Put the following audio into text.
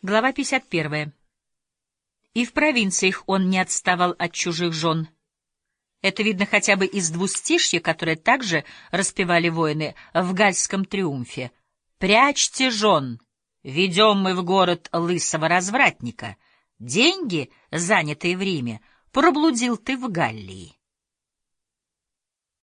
Глава 51. И в провинциях он не отставал от чужих жен. Это видно хотя бы из двустишья, которое также распевали воины в гальском триумфе. «Прячьте жен, ведем мы в город лысого развратника. Деньги, занятые в Риме, проблудил ты в Галлии».